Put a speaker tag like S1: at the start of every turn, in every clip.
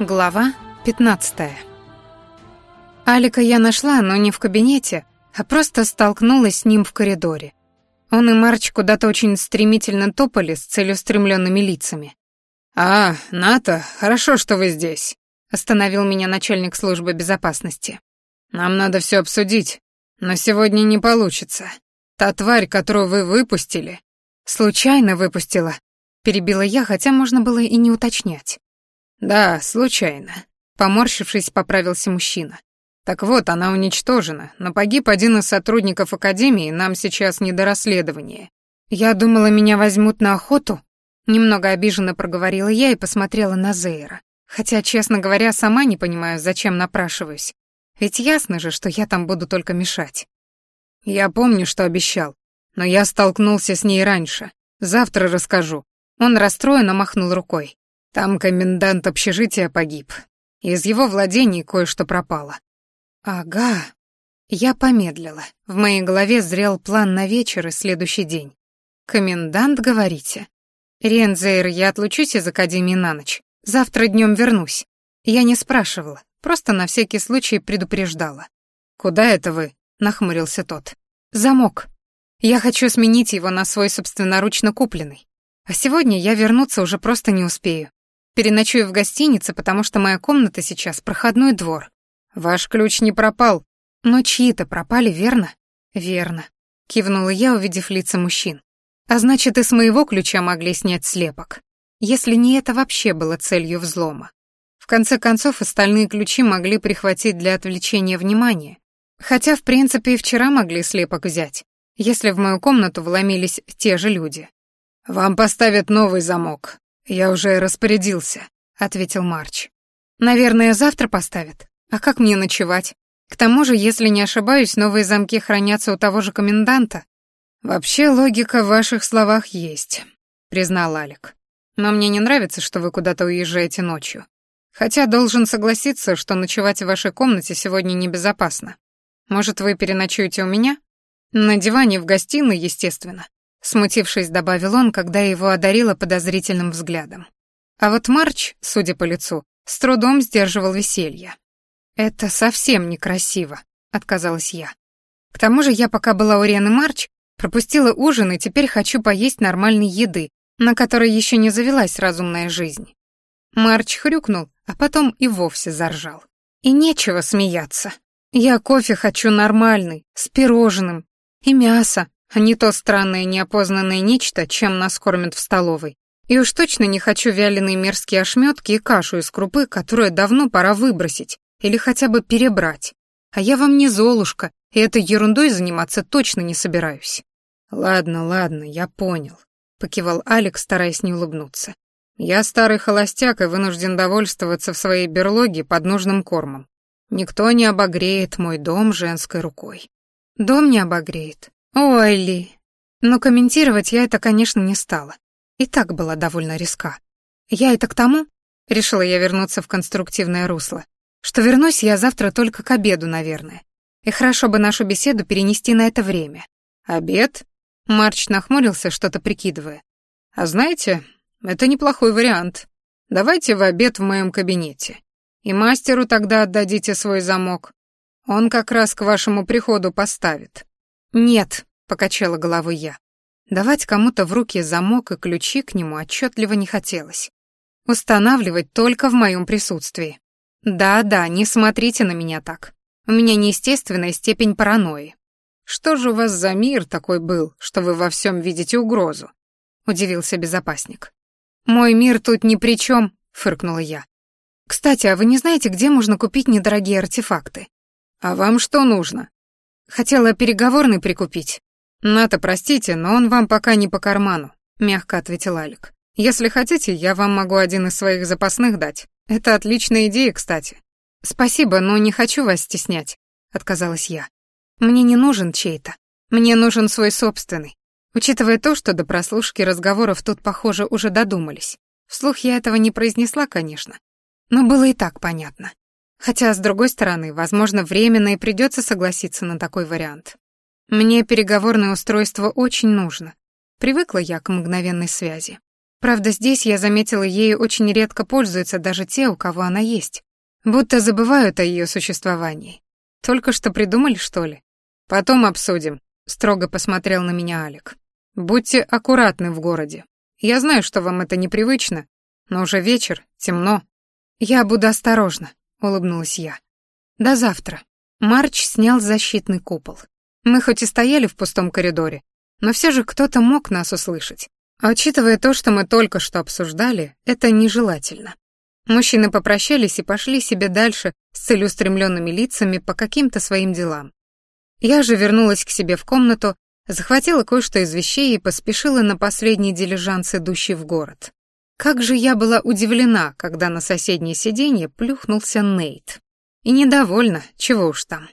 S1: Глава 15. Алика я нашла, но не в кабинете, а просто столкнулась с ним в коридоре. Он и Марч куда-то очень стремительно топали с целеустремленными лицами.
S2: «А, Ната, хорошо, что вы здесь», —
S1: остановил меня начальник службы безопасности.
S2: «Нам надо все обсудить, но сегодня не получится. Та тварь, которую вы выпустили...»
S1: «Случайно выпустила», — перебила я, хотя можно было и не уточнять.
S2: «Да, случайно», — поморщившись, поправился мужчина. «Так вот, она уничтожена, но погиб один из сотрудников Академии, нам сейчас не до расследования».
S1: «Я думала, меня возьмут на охоту?» Немного обиженно проговорила я и посмотрела на Зейра. Хотя, честно говоря, сама не понимаю, зачем напрашиваюсь. Ведь ясно же, что я там буду только мешать.
S2: Я помню, что обещал, но я столкнулся с ней раньше. Завтра расскажу.
S1: Он расстроенно махнул рукой.
S2: Там комендант общежития погиб. Из его владений кое-что пропало.
S1: Ага. Я помедлила. В моей голове зрел план на вечер и следующий день. Комендант, говорите? Рензейр, я отлучусь из академии на ночь. Завтра днем вернусь. Я не спрашивала, просто на всякий случай предупреждала.
S2: Куда это вы? нахмурился тот.
S1: Замок. Я хочу сменить его на свой собственноручно купленный. А сегодня я вернуться уже просто не успею. Переночую в гостинице, потому что моя комната сейчас проходной двор.
S2: Ваш ключ не пропал.
S1: Но чьи-то пропали, верно? Верно. Кивнула я, увидев лица мужчин. А значит, и с моего ключа могли снять слепок. Если не это вообще было целью взлома. В конце концов, остальные ключи могли прихватить для отвлечения внимания. Хотя, в принципе, и вчера могли слепок взять, если в мою комнату вломились те же люди.
S2: «Вам поставят новый замок», «Я уже распорядился», — ответил Марч.
S1: «Наверное, завтра поставят. А как мне ночевать? К тому же, если не ошибаюсь, новые замки хранятся у того же коменданта».
S2: «Вообще логика в ваших словах есть», — признал Алик. «Но мне не нравится, что вы куда-то уезжаете ночью. Хотя должен согласиться, что ночевать в вашей комнате сегодня небезопасно. Может, вы переночуете у меня? На диване в гостиной, естественно.
S1: Смутившись, добавил он, когда его одарила подозрительным взглядом. А вот Марч, судя по лицу, с трудом сдерживал веселье. «Это совсем некрасиво», — отказалась я. «К тому же я, пока была у Рены Марч, пропустила ужин и теперь хочу поесть нормальной еды, на которой еще не завелась разумная жизнь». Марч хрюкнул, а потом и вовсе заржал. «И нечего смеяться. Я кофе хочу нормальный, с пирожным. И мясо, не то странное неопознанное нечто, чем нас кормят в столовой. И уж точно не хочу вяленые мерзкие ошметки и кашу из крупы, которую давно пора выбросить или хотя бы перебрать. А я вам не Золушка, и этой ерундой заниматься точно не собираюсь.
S2: Ладно, ладно, я понял, покивал Алекс, стараясь не улыбнуться. Я старый холостяк и вынужден довольствоваться в своей берлоге под нужным кормом. Никто не обогреет мой дом женской рукой.
S1: Дом не обогреет, Ой, Ли. Но комментировать я это, конечно, не стала. И так была довольно риска. Я это к тому, решила я вернуться в конструктивное русло, что вернусь я завтра только к обеду, наверное. И хорошо бы нашу беседу перенести на это время.
S2: Обед?
S1: Марч нахмурился, что-то прикидывая.
S2: А знаете, это неплохой вариант. Давайте в обед в моем кабинете. И мастеру тогда отдадите свой замок. Он как раз к вашему приходу поставит.
S1: «Нет», — покачала головой я. Давать кому-то в руки замок и ключи к нему отчетливо не хотелось. Устанавливать только в моем присутствии. Да-да, не смотрите на меня так. У меня неестественная степень паранойи.
S2: Что же у вас за мир такой был, что вы во всем видите угрозу? Удивился безопасник.
S1: Мой мир тут ни при чем, фыркнула я. Кстати, а вы не знаете, где можно купить недорогие артефакты?
S2: А вам что нужно?
S1: Хотела переговорный прикупить.
S2: Ната, простите, но он вам пока не по карману, мягко ответил Алик. Если хотите, я вам могу один из своих запасных дать. Это отличная идея, кстати.
S1: Спасибо, но не хочу вас стеснять, отказалась я. Мне не нужен чей-то. Мне нужен свой собственный. Учитывая то, что до прослушки разговоров тут, похоже, уже додумались. Вслух я этого не произнесла, конечно. Но было и так понятно. Хотя, с другой стороны, возможно, временно и придется согласиться на такой вариант. Мне переговорное устройство очень нужно. Привыкла я к мгновенной связи. Правда, здесь я заметила, ею очень редко пользуются даже те, у кого она есть. Будто забывают о ее существовании. Только что придумали, что ли? Потом обсудим, строго посмотрел на меня Алик. Будьте аккуратны в городе. Я знаю, что вам это непривычно, но уже вечер, темно. Я буду осторожна, улыбнулась я. До завтра. Марч снял защитный купол. Мы хоть и стояли в пустом коридоре, но все же кто-то мог нас услышать. А учитывая то, что мы только что обсуждали, это нежелательно. Мужчины попрощались и пошли себе дальше с целеустремленными лицами по каким-то своим делам. Я же вернулась к себе в комнату, захватила кое-что из вещей и поспешила на последний дилижанс, идущий в город. Как же я была удивлена, когда на соседнее сиденье плюхнулся Нейт. И недовольна, чего уж там.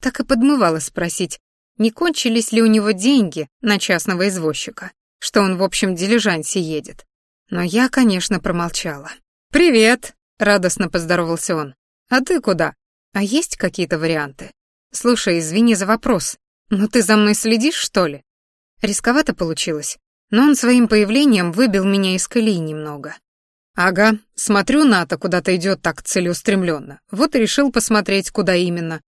S1: Так и подмывала спросить, не кончились ли у него деньги на частного извозчика, что он в общем дилижансе едет. Но я, конечно, промолчала. «Привет!» — радостно поздоровался он. «А ты куда? А есть какие-то варианты? Слушай, извини за вопрос, но ты за мной следишь, что ли?» Рисковато получилось, но он своим появлением выбил меня из колеи немного. «Ага, смотрю, Ната куда-то идет так целеустремленно. Вот и решил посмотреть, куда именно.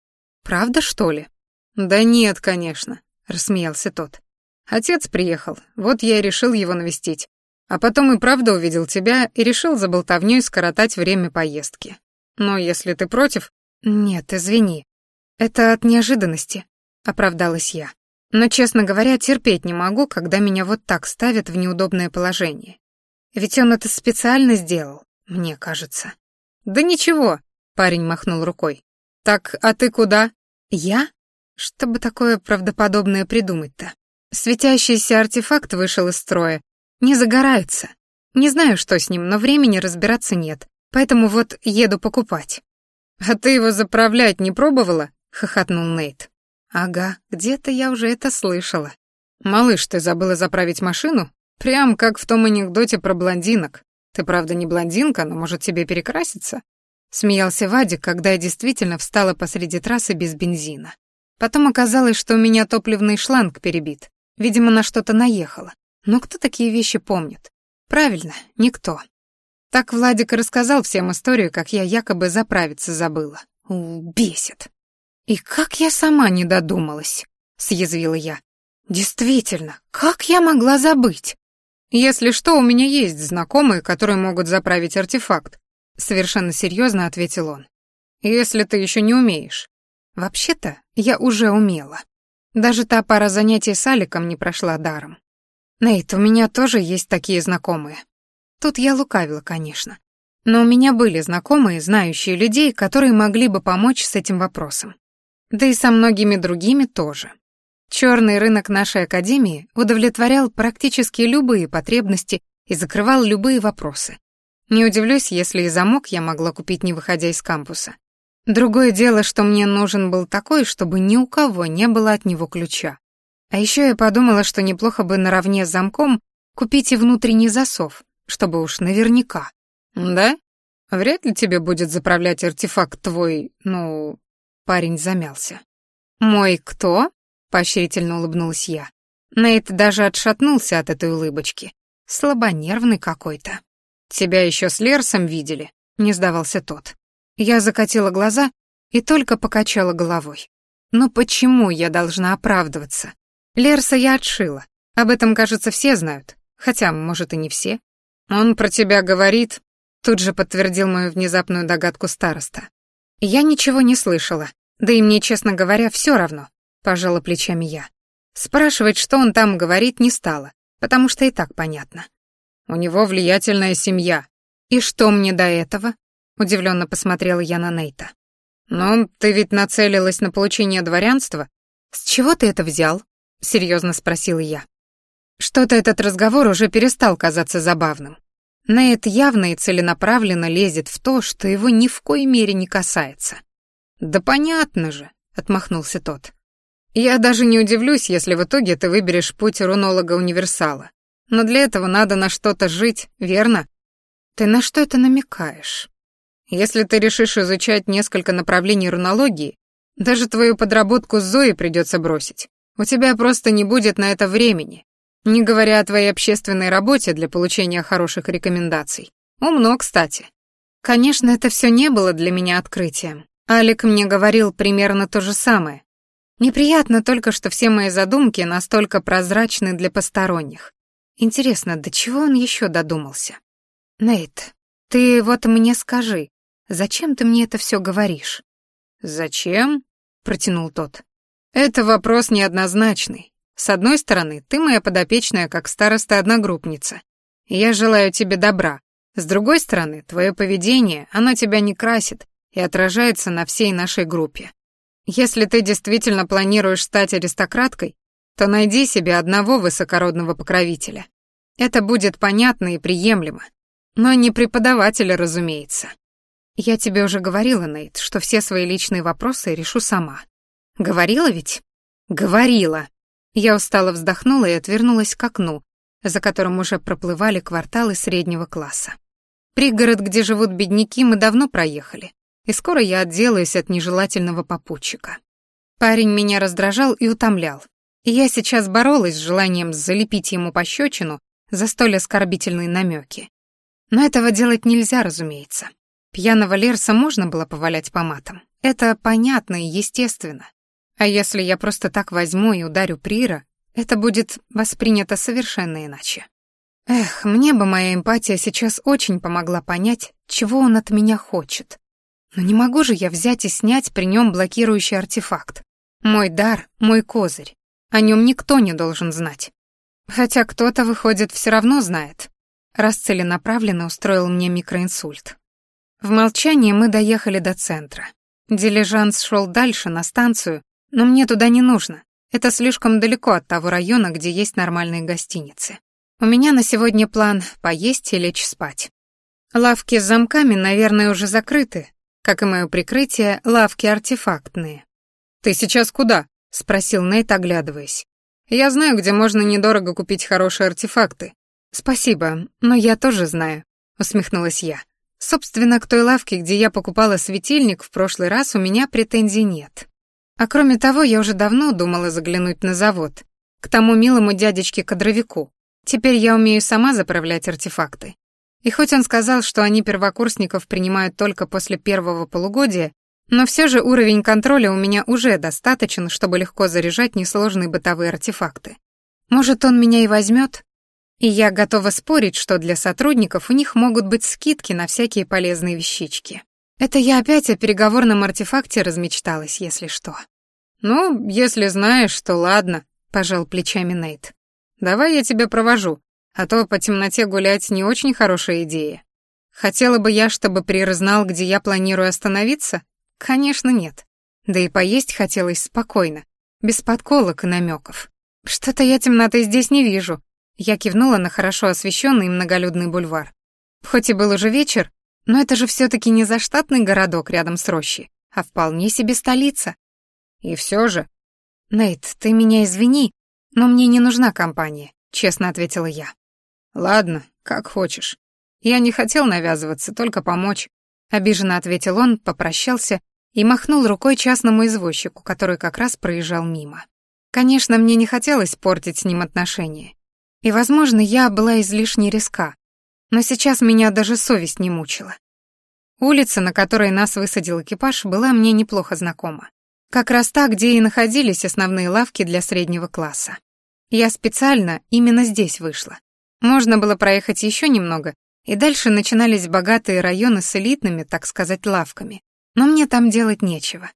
S1: Правда, что ли?» «Да нет, конечно», — рассмеялся тот. «Отец приехал, вот я и решил его навестить. А потом и правда увидел тебя и решил за болтовнёй скоротать время поездки. Но если ты против...» «Нет, извини. Это от неожиданности», — оправдалась я. «Но, честно говоря, терпеть не могу, когда меня вот так ставят в неудобное положение. Ведь он это специально сделал, мне кажется». «Да ничего», — парень махнул рукой. «Так, а ты куда?» «Я?» Что бы такое правдоподобное придумать-то? Светящийся артефакт вышел из строя. Не загорается. Не знаю, что с ним, но времени разбираться нет. Поэтому вот еду покупать. «А ты его заправлять не пробовала?» — хохотнул Нейт. «Ага, где-то я уже это слышала. Малыш, ты забыла заправить машину? Прям как в том анекдоте про блондинок. Ты, правда, не блондинка, но, может, тебе перекраситься?» Смеялся Вадик, когда я действительно встала посреди трассы без бензина. Потом оказалось, что у меня топливный шланг перебит. Видимо, на что-то наехало. Но кто такие вещи помнит? Правильно, никто. Так Владик рассказал всем историю, как я якобы заправиться забыла. У, бесит. И как я сама не додумалась, съязвила я. Действительно, как я могла забыть? Если что, у меня есть знакомые, которые могут заправить артефакт, совершенно серьезно ответил он. Если ты еще не умеешь. Вообще-то, я уже умела. Даже та пара занятий с Аликом не прошла даром. Нейт, у меня тоже есть такие знакомые. Тут я лукавила, конечно. Но у меня были знакомые, знающие людей, которые могли бы помочь с этим вопросом. Да и со многими другими тоже. Черный рынок нашей академии удовлетворял практически любые потребности и закрывал любые вопросы. Не удивлюсь, если и замок я могла купить, не выходя из кампуса. Другое дело, что мне нужен был такой, чтобы ни у кого не было от него ключа. А еще я подумала, что неплохо бы наравне с замком купить и внутренний засов, чтобы уж наверняка. Да? Вряд ли тебе будет заправлять артефакт твой, ну... Парень замялся. Мой кто? Поощрительно улыбнулась я. Нейт даже отшатнулся от этой улыбочки. Слабонервный какой-то. Тебя еще с Лерсом видели? Не сдавался тот. Я закатила глаза и только покачала головой. Но почему я должна оправдываться? Лерса я отшила. Об этом, кажется, все знают. Хотя, может, и не все. Он про тебя говорит, тут же подтвердил мою внезапную догадку староста. Я ничего не слышала. Да и мне, честно говоря, все равно, пожала плечами я. Спрашивать, что он там говорит, не стала, потому что и так понятно. У него влиятельная семья. И что мне до этого? Удивленно посмотрела я на Нейта. «Ну, ты ведь нацелилась на получение дворянства?» «С чего ты это взял?» — серьезно спросила я. Что-то этот разговор уже перестал казаться забавным. Нейт явно и целенаправленно лезет в то, что его ни в коей мере не касается. «Да понятно же», — отмахнулся тот. «Я даже не удивлюсь, если в итоге ты выберешь путь рунолога-универсала. Но для этого надо на что-то жить, верно?» «Ты на что это намекаешь?» Если ты решишь изучать несколько направлений рунологии, даже твою подработку с Зоей придется бросить. У тебя просто не будет на это времени.
S2: Не говоря о твоей общественной работе для получения хороших рекомендаций. Умно, кстати.
S1: Конечно, это все не было для меня открытием. Алик мне говорил примерно то же самое. Неприятно только, что все мои задумки настолько прозрачны для посторонних. Интересно, до чего он еще додумался? Нейт, ты вот мне скажи, зачем ты мне это все говоришь?
S2: Зачем? протянул тот. Это вопрос неоднозначный. С одной стороны, ты моя подопечная как староста-одногруппница. Я желаю тебе добра. С другой стороны, твое поведение, оно тебя не красит и отражается на всей нашей группе. Если ты действительно планируешь стать аристократкой, то найди себе одного высокородного покровителя. Это будет понятно и приемлемо. Но не преподавателя, разумеется. Я тебе уже говорила, Нейт, что все свои личные вопросы решу сама. Говорила ведь? Говорила. Я устало вздохнула и отвернулась к окну, за которым уже проплывали кварталы среднего класса. Пригород, где живут бедняки, мы давно проехали, и скоро я отделаюсь от нежелательного попутчика. Парень меня раздражал и утомлял, и я сейчас боролась с желанием залепить ему пощечину за столь оскорбительные намеки. Но этого делать нельзя, разумеется. Пьяного Лерса можно было повалять по матам. Это понятно и естественно. А если я просто так возьму и ударю Прира, это будет воспринято совершенно иначе. Эх, мне бы моя эмпатия сейчас очень помогла понять, чего он от меня хочет. Но не могу же я взять и снять при нем блокирующий артефакт. Мой дар, мой козырь. О нем никто не должен знать. Хотя кто-то, выходит, все равно знает. Раз целенаправленно устроил мне микроинсульт. В молчании мы доехали до центра. Дилижанс шел дальше, на станцию, но мне туда не нужно. Это слишком далеко от того района, где есть нормальные гостиницы. У меня на сегодня план поесть и лечь спать. Лавки с замками, наверное, уже закрыты, как и мое прикрытие, лавки артефактные. «Ты сейчас куда?» — спросил Нейт, оглядываясь. Я знаю, где можно недорого купить хорошие артефакты. Спасибо, но я тоже знаю, усмехнулась я. Собственно, к той лавке, где я покупала светильник в прошлый раз, у меня претензий нет. А кроме того, я уже давно думала заглянуть на завод, к тому милому дядечке-кадровику. Теперь я умею сама заправлять артефакты. И хоть он сказал, что они первокурсников принимают только после первого полугодия, но все же уровень контроля у меня уже достаточен, чтобы легко заряжать несложные бытовые артефакты. Может, он меня и возьмет? И я готова спорить, что для сотрудников у них могут быть скидки на всякие полезные вещички. Это я опять о переговорном артефакте размечталась, если что. «Ну, если знаешь, то ладно», — пожал плечами Нейт. «Давай я тебя провожу, а то по темноте гулять не очень хорошая идея. Хотела бы я, чтобы Прир знал, где я планирую остановиться?» Конечно, нет. Да и поесть хотелось спокойно, без подколок и намеков. Что-то я темноты здесь не вижу. Я кивнула на хорошо освещенный многолюдный бульвар. Хоть и был уже вечер, но это же все таки не заштатный городок рядом с рощей, а вполне себе столица. И все же... Нейт, ты меня извини, но мне не нужна компания, честно ответила я. Ладно, как хочешь. Я не хотел навязываться, только помочь. Обиженно ответил он, попрощался и махнул рукой частному извозчику, который как раз проезжал мимо. Конечно, мне не хотелось портить с ним отношения. И, возможно, я была излишне резка. Но сейчас меня даже совесть не мучила. Улица, на которой нас высадил экипаж, была мне неплохо знакома. Как раз та, где и находились основные лавки для среднего класса. Я специально именно здесь вышла. Можно было проехать еще немного, и дальше начинались богатые районы с элитными, так сказать, лавками. Но мне там делать нечего.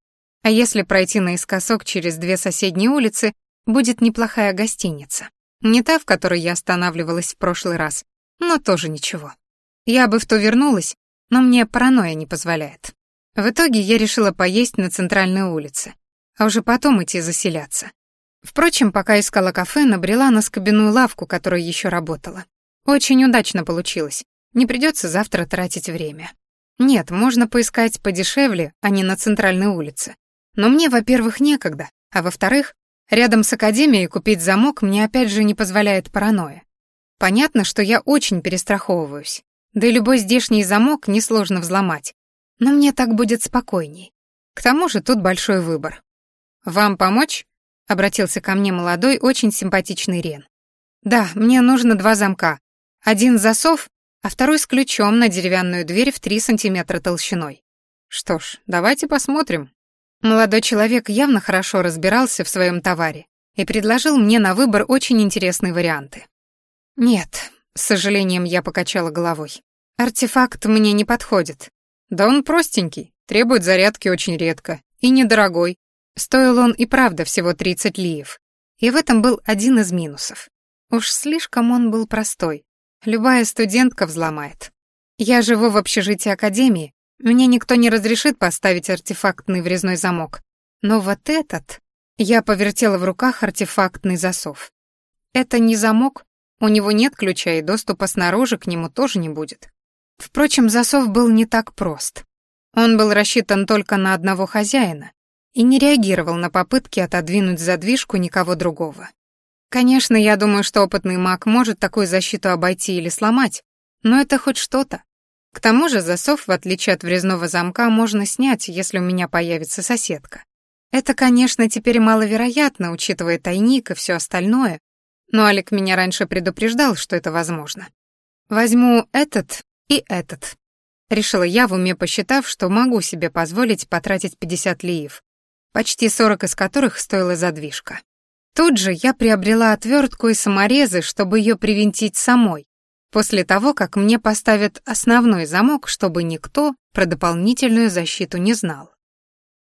S2: А если пройти наискосок через две соседние улицы, будет неплохая гостиница. Не та, в которой я останавливалась в прошлый раз, но тоже ничего. Я бы в то вернулась, но мне паранойя не позволяет. В итоге я решила поесть на центральной улице, а уже потом идти заселяться. Впрочем, пока искала кафе, набрела на скобяную лавку, которая еще работала. Очень удачно получилось. Не придется завтра тратить время. Нет, можно поискать подешевле, а не на центральной улице. Но мне, во-первых, некогда, а во-вторых, рядом с академией купить замок мне опять же не позволяет паранойя. Понятно, что я очень перестраховываюсь. Да и любой здешний замок несложно взломать. Но мне так будет спокойней. К тому же тут большой выбор. «Вам помочь?» — обратился ко мне молодой, очень симпатичный Рен.
S1: Да, мне нужно два замка. Один засов, а второй с ключом на деревянную дверь в три сантиметра толщиной.
S2: Что ж, давайте посмотрим.
S1: Молодой человек явно хорошо разбирался в своем товаре и предложил мне на выбор очень интересные варианты. Нет, с сожалением я покачала головой. Артефакт мне не подходит.
S2: Да он простенький, требует зарядки очень редко и недорогой.
S1: Стоил он и правда всего 30 лиев. И в этом был один из минусов. Уж слишком он был простой. Любая студентка взломает. Я живу в общежитии академии, мне никто не разрешит поставить артефактный врезной замок. Но вот этот... Я повертела в руках артефактный засов. Это не замок, у него нет ключа и доступа снаружи к нему тоже не будет. Впрочем, засов был не так прост. Он был рассчитан только на одного хозяина и не реагировал на попытки отодвинуть задвижку никого другого. Конечно, я думаю, что опытный маг может такую защиту обойти или сломать, но это хоть что-то. К тому же засов, в отличие от врезного замка, можно снять, если у меня появится соседка. Это, конечно, теперь маловероятно, учитывая тайник и все остальное, но Алик меня раньше предупреждал, что это возможно. Возьму этот и этот. Решила я в уме, посчитав, что могу себе позволить потратить 50 лиев, почти 40 из которых стоила задвижка. Тут же я приобрела отвертку и саморезы, чтобы ее привинтить самой, после того, как мне поставят основной замок, чтобы никто про дополнительную защиту не знал.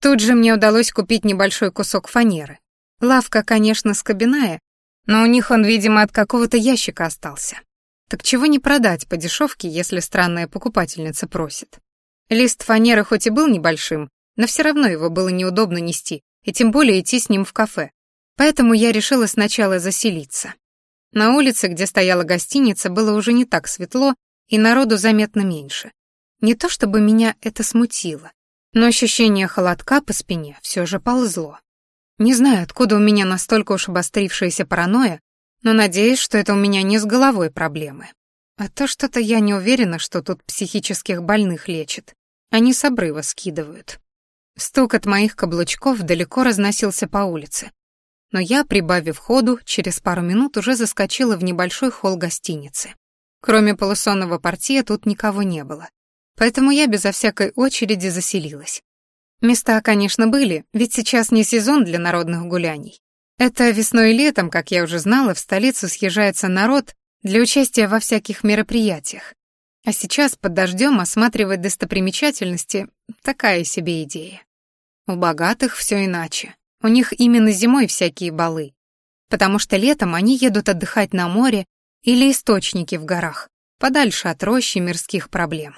S1: Тут же мне удалось купить небольшой кусок фанеры. Лавка, конечно, скобяная, но у них он, видимо, от какого-то ящика остался. Так чего не продать по дешевке, если странная покупательница просит? Лист фанеры хоть и был небольшим, но все равно его было неудобно нести, и тем более идти с ним в кафе. Поэтому я решила сначала заселиться. На улице, где стояла гостиница, было уже не так светло, и народу заметно меньше. Не то чтобы меня это смутило, но ощущение холодка по спине все же ползло. Не знаю, откуда у меня настолько уж обострившаяся паранойя, но надеюсь, что это у меня не с головой проблемы. А то что-то я не уверена, что тут психических больных лечат. Они с обрыва скидывают. Стук от моих каблучков далеко разносился по улице. Но я, прибавив ходу, через пару минут уже заскочила в небольшой холл гостиницы. Кроме полусонного портье тут никого не было. Поэтому я безо всякой очереди заселилась. Места, конечно, были, ведь сейчас не сезон для народных гуляний. Это весной и летом, как я уже знала, в столицу съезжается народ для участия во всяких мероприятиях. А сейчас под дождем осматривать достопримечательности — такая себе идея. У богатых все иначе. У них именно зимой всякие балы. Потому что летом они едут отдыхать на море или источники в горах, подальше от рощи мирских проблем.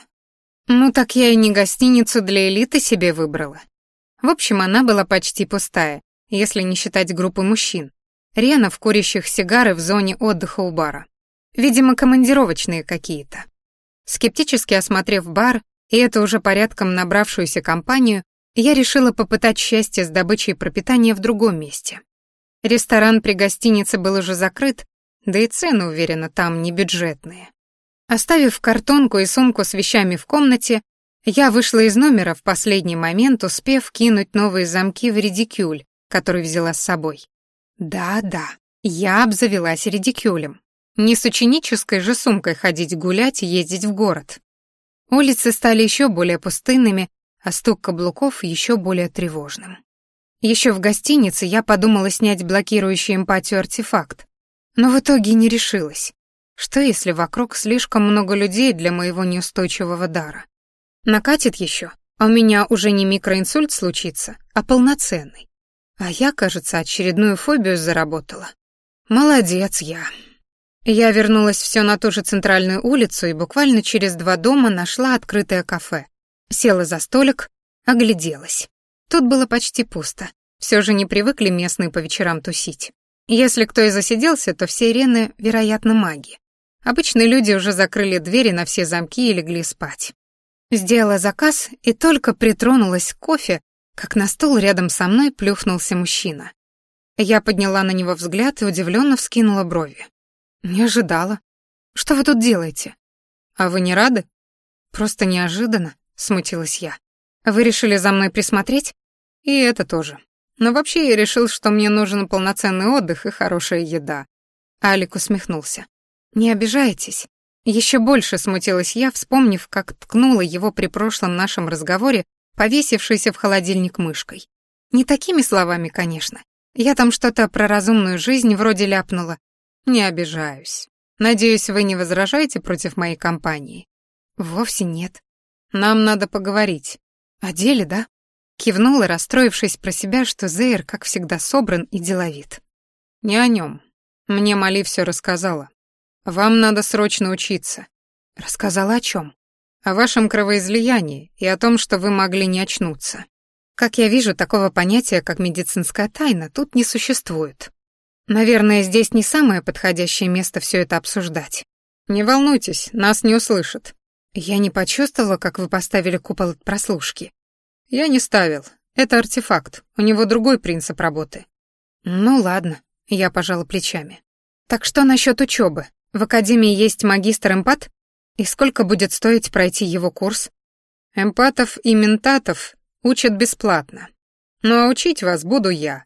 S1: Ну так я и не гостиницу для элиты себе выбрала. В общем, она была почти пустая, если не считать группы мужчин, ренов, курящих сигары в зоне отдыха у бара. Видимо, командировочные какие-то. Скептически осмотрев бар и эту уже порядком набравшуюся компанию, я решила попытать счастье с добычей пропитания в другом месте. Ресторан при гостинице был уже закрыт, да и цены, уверена, там не бюджетные. Оставив картонку и сумку с вещами в комнате, я вышла из номера в последний момент, успев кинуть новые замки в редикюль, который взяла с собой. Да-да, я обзавелась редикюлем. Не с ученической же сумкой ходить гулять и ездить в город. Улицы стали еще более пустынными, а стук каблуков еще более тревожным. Еще в гостинице я подумала снять блокирующий эмпатию артефакт, но в итоге не решилась. Что если вокруг слишком много людей для моего неустойчивого дара? Накатит еще, а у меня уже не микроинсульт случится, а полноценный. А я, кажется, очередную фобию заработала. Молодец я. Я вернулась все на ту же центральную улицу и буквально через два дома нашла открытое кафе. Села за столик, огляделась. Тут было почти пусто. Все же не привыкли местные по вечерам тусить. Если кто и засиделся, то все ирены, вероятно, маги. Обычные люди уже закрыли двери на все замки и легли спать. Сделала заказ и только притронулась к кофе, как на стол рядом со мной плюхнулся мужчина. Я подняла на него взгляд и удивленно вскинула брови. Не ожидала. Что вы тут делаете? А вы не рады? Просто неожиданно, смутилась я. Вы решили за мной присмотреть? И это тоже. Но вообще я решил, что мне нужен полноценный отдых и хорошая еда. Алик усмехнулся. «Не обижайтесь». Еще больше смутилась я, вспомнив, как ткнула его при прошлом нашем разговоре, повесившейся в холодильник мышкой. Не такими словами, конечно. Я там что-то про разумную жизнь вроде ляпнула. Не обижаюсь. Надеюсь, вы не возражаете против моей компании? Вовсе нет. Нам надо поговорить. О деле, да? Кивнула, расстроившись про себя, что Зейр, как всегда, собран и деловит. Не о нем. Мне Мали все рассказала. Вам надо срочно учиться. Рассказала о чем? О вашем кровоизлиянии и о том, что вы могли не очнуться. Как я вижу, такого понятия, как медицинская тайна, тут не существует. Наверное, здесь не самое подходящее место все это обсуждать. Не волнуйтесь, нас не услышат. Я не почувствовала, как вы поставили купол от прослушки. Я не ставил. Это артефакт. У него другой принцип работы. Ну ладно, я пожала плечами. Так что насчет учебы? В академии есть магистр-эмпат? И сколько будет стоить пройти его курс? Эмпатов и ментатов учат бесплатно. Ну а учить вас буду я.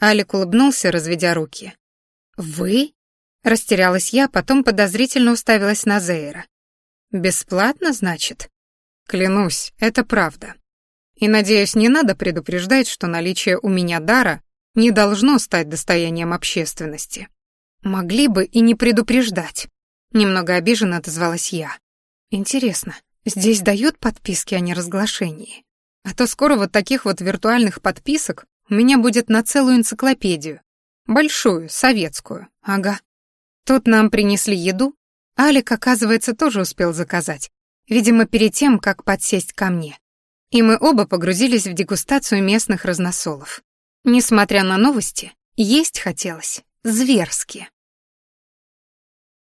S1: Алик улыбнулся, разведя руки. Вы? Растерялась я, потом подозрительно уставилась на Зейра. Бесплатно, значит? Клянусь, это правда. И, надеюсь, не надо предупреждать, что наличие у меня дара не должно стать достоянием общественности. Могли бы и не предупреждать. Немного обиженно отозвалась я. Интересно, здесь дают подписки о неразглашении? А то скоро вот таких вот виртуальных подписок у меня будет на целую энциклопедию. Большую, советскую. Ага. Тут нам принесли еду. Алик, оказывается, тоже успел заказать. Видимо, перед тем, как подсесть ко мне. И мы оба погрузились в дегустацию местных разносолов. Несмотря на новости, есть хотелось зверски.